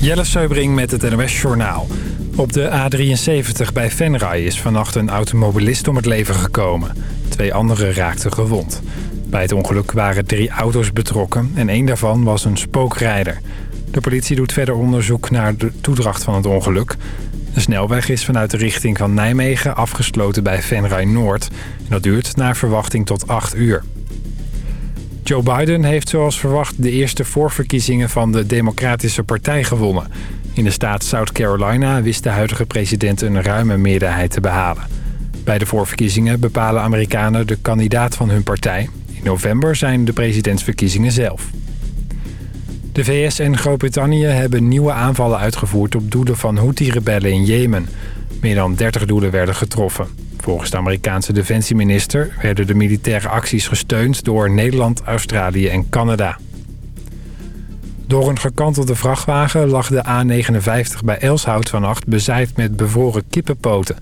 Jelle Seubring met het NOS Journaal. Op de A73 bij Venray is vannacht een automobilist om het leven gekomen. Twee anderen raakten gewond. Bij het ongeluk waren drie auto's betrokken en één daarvan was een spookrijder. De politie doet verder onderzoek naar de toedracht van het ongeluk. De snelweg is vanuit de richting van Nijmegen afgesloten bij Venray Noord. En dat duurt naar verwachting tot 8 uur. Joe Biden heeft zoals verwacht de eerste voorverkiezingen van de Democratische Partij gewonnen. In de staat South Carolina wist de huidige president een ruime meerderheid te behalen. Bij de voorverkiezingen bepalen Amerikanen de kandidaat van hun partij. In november zijn de presidentsverkiezingen zelf. De VS en Groot-Brittannië hebben nieuwe aanvallen uitgevoerd op doelen van Houthi-rebellen in Jemen. Meer dan 30 doelen werden getroffen. Volgens de Amerikaanse defensieminister werden de militaire acties gesteund door Nederland, Australië en Canada. Door een gekantelde vrachtwagen lag de A59 bij Elshout vannacht bezaaid met bevroren kippenpoten.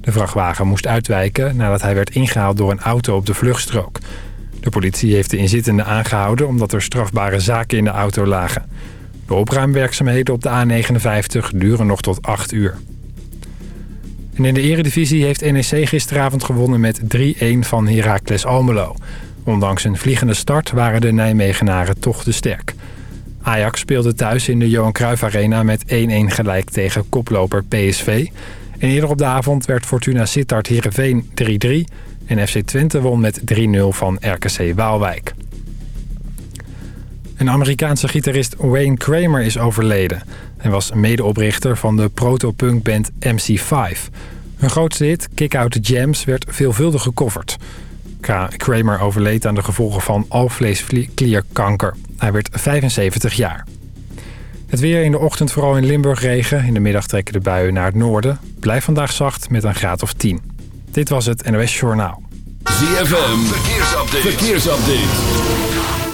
De vrachtwagen moest uitwijken nadat hij werd ingehaald door een auto op de vluchtstrook. De politie heeft de inzittende aangehouden omdat er strafbare zaken in de auto lagen. De opruimwerkzaamheden op de A59 duren nog tot 8 uur. En in de eredivisie heeft NEC gisteravond gewonnen met 3-1 van Heracles Almelo. Ondanks een vliegende start waren de Nijmegenaren toch te sterk. Ajax speelde thuis in de Johan Cruijff Arena met 1-1 gelijk tegen koploper PSV. En eerder op de avond werd Fortuna Sittard Heerenveen 3-3... en FC Twente won met 3-0 van RKC Waalwijk. Een Amerikaanse gitarist Wayne Kramer is overleden. Hij was medeoprichter van de proto-punkband MC5. Hun grootste hit, Kick Out The Jams, werd veelvuldig gecoverd. Kramer overleed aan de gevolgen van alvleesklierkanker. Hij werd 75 jaar. Het weer in de ochtend vooral in Limburg regen. In de middag trekken de buien naar het noorden. Blijf vandaag zacht met een graad of 10. Dit was het NOS Journaal. ZFM, verkeersupdate. verkeersupdate.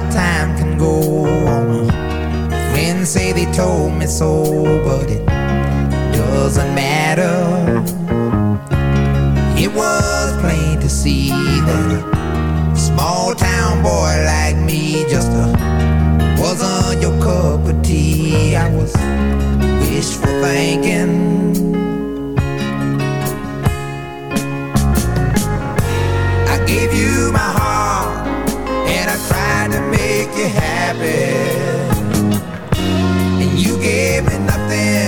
the time can go on. Friends say they told me so, but it doesn't matter. It was plain to see that a small town boy like me just a, wasn't your cup of tea. I was wishful thinking. I gave you my heart make it happy, And you gave me nothing.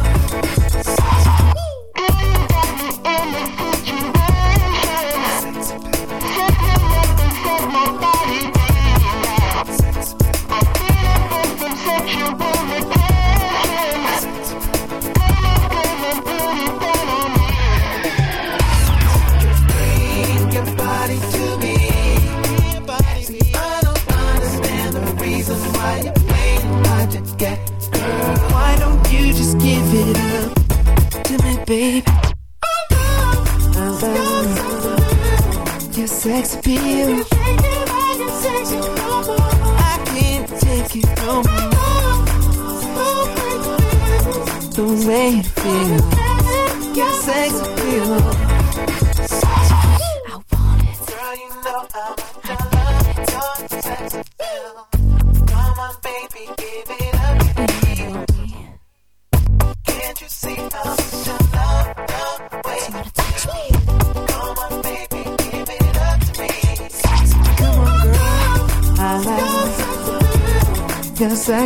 sex appeal. I can't take it from. The way it feels.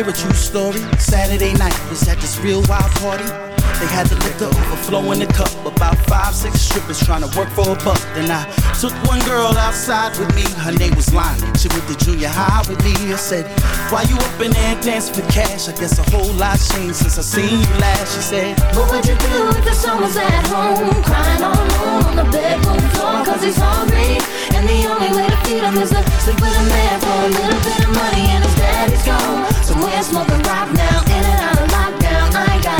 hear a true story. Saturday night was at this real wild party. They had the liquor overflow in the cup. About five, six strippers trying to work for a buck. Then I took one girl outside with me. Her name was Lonnie. She went to junior high with me. I said, Why you up in there dancing for cash? I guess a whole lot changed since I seen you last. She said, What would you do if the son was at home? Crying all alone on the bedroom floor cause he's hungry. And the only way to feed him is to sleep with a man for a little bit of money and his daddy's gone. Somewhere smoking rock now, in and out of lockdown. I ain't got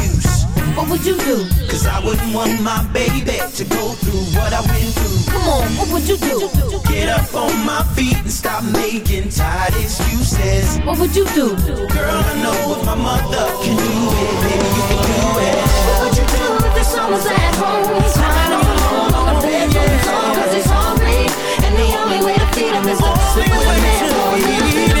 What would you do? Cause I wouldn't want my baby to go through what I went through. Come on, what would you do? Get up on my feet and stop making tired excuses. What would you do? Girl, I know if my mother can do it, baby, you can do it. What would you do if the was at home? Crying all alone on the bedroom floor cause he's hungry. And the only way to feed him is to sleep with a man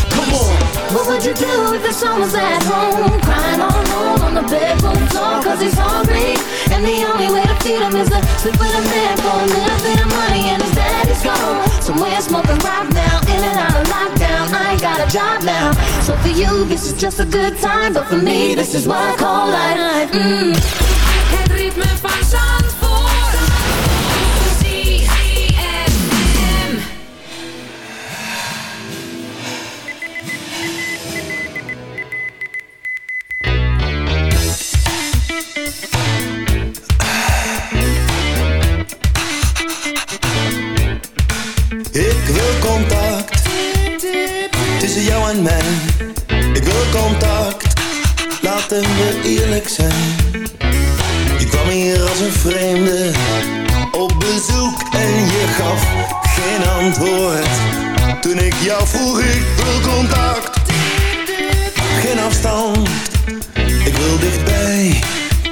You do if the son was at home? Crying all alone on the bedroom floor cause he's hungry. And the only way to feed him is to sleep with a man for a little bit of money and his daddy's gone. Somewhere smoking rock now, in and out of lockdown. I ain't got a job now. So for you, this is just a good time. But for me, this is what I call life. Mm. Ik jou vroeg, ik wil contact, geen afstand. Ik wil dichtbij,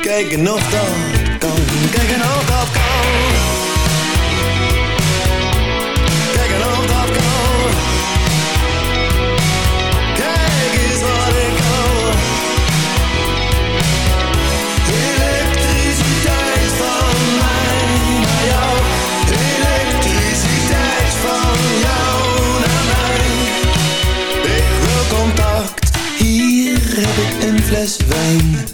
kijken of dat kan, kijken of dat kan. Ik een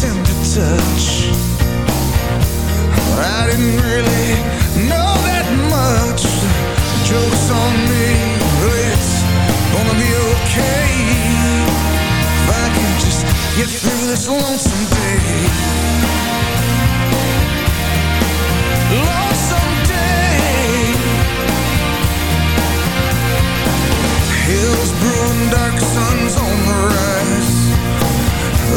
tender touch. I didn't really know that much. On me, it's gonna be okay. If I can just get through this lonesome day. Lonesome day. Brewing, dark suns on the rise.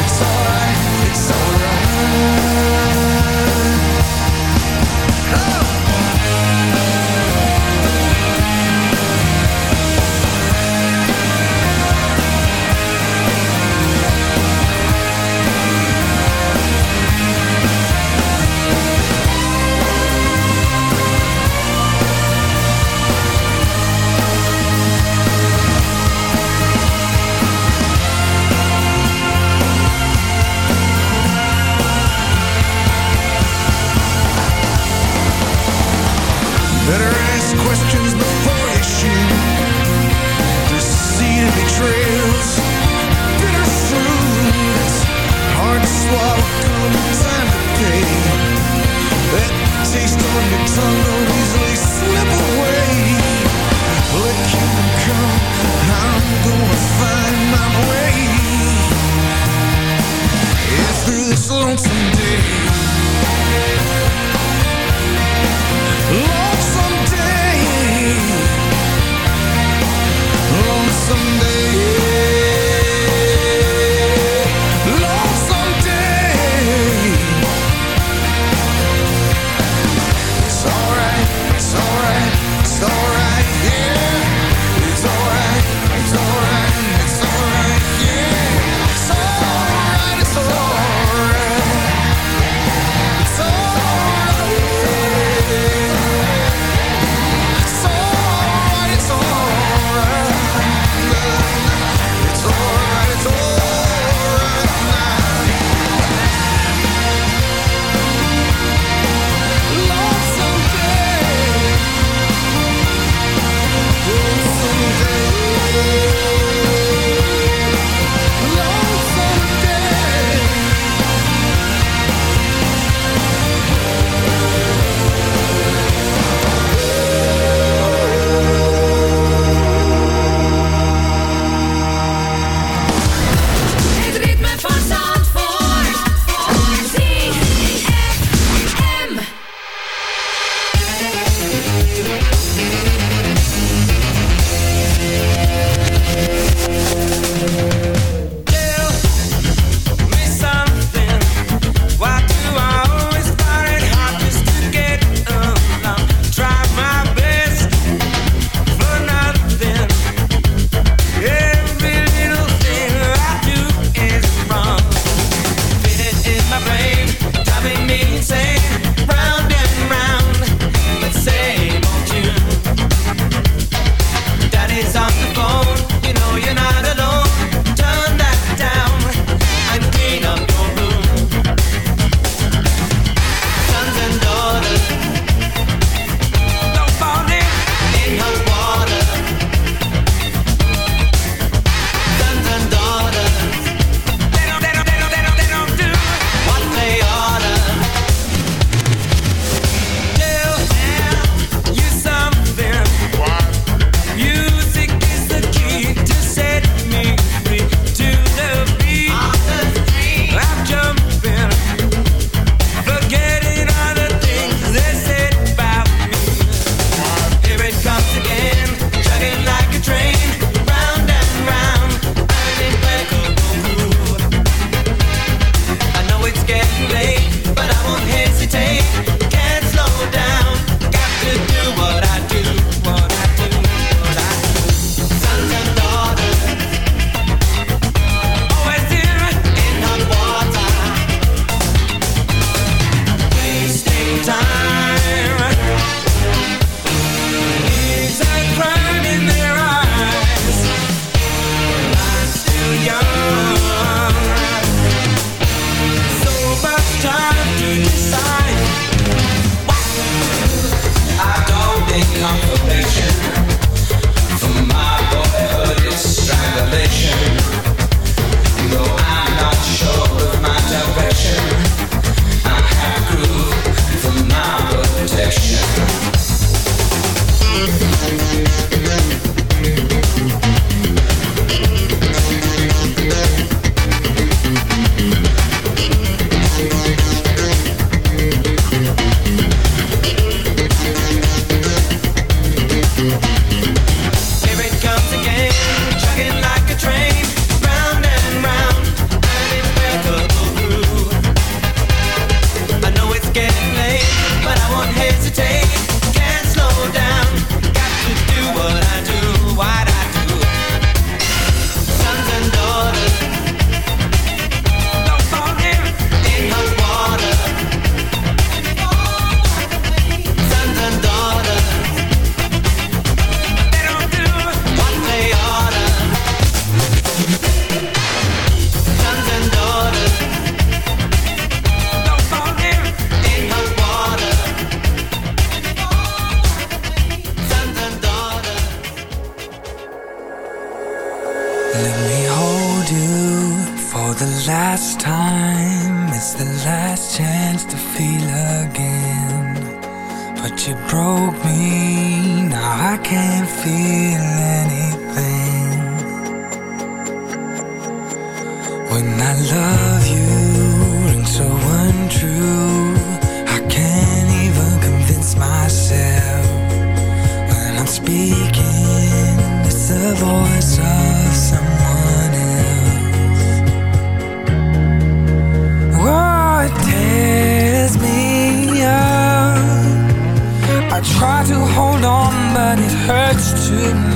It's alright, it's alright.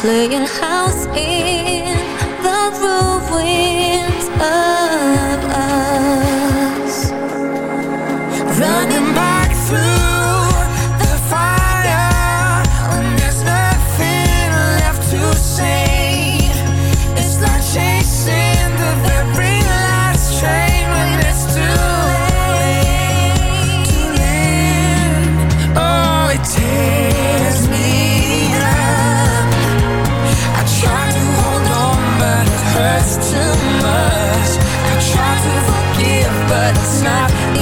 playing house in. not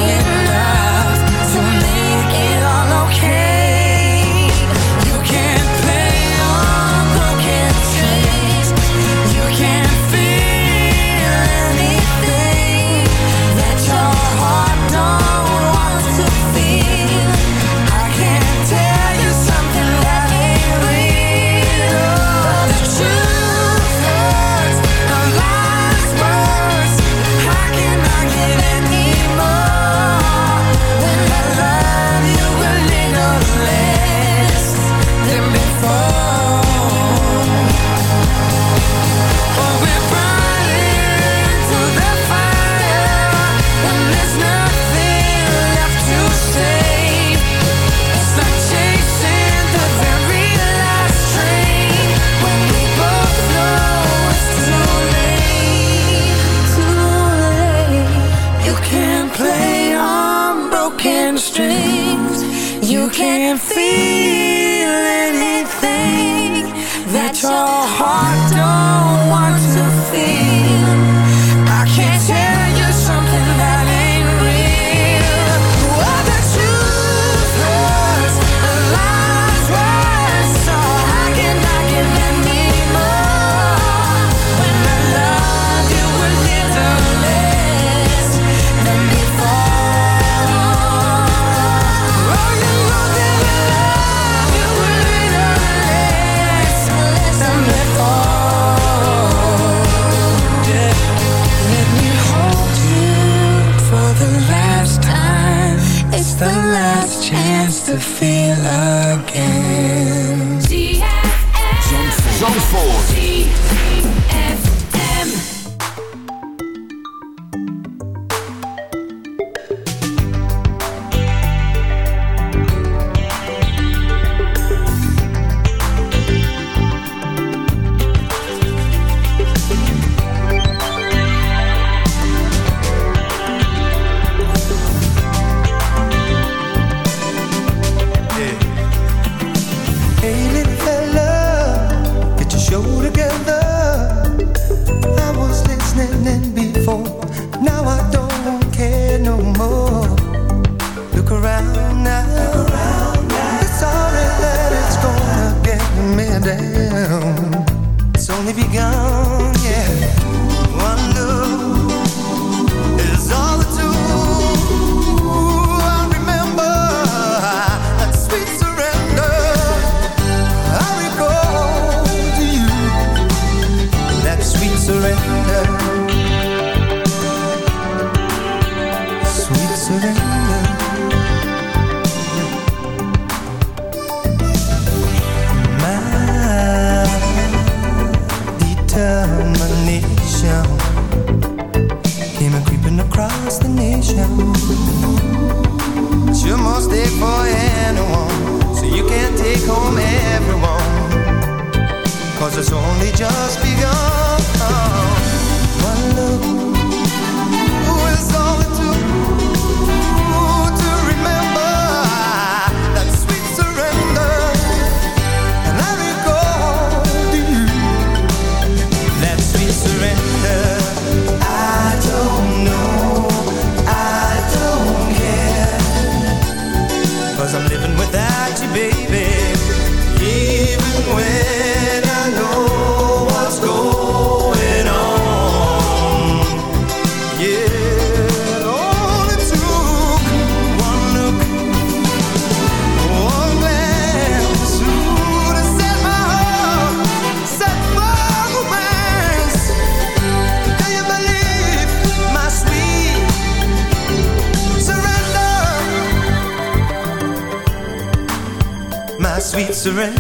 Listen.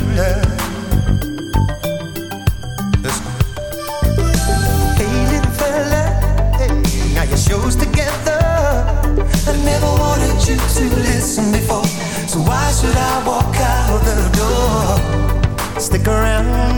Hey, little fella, together. I never wanted you to listen before, so why should I walk out the door? Stick around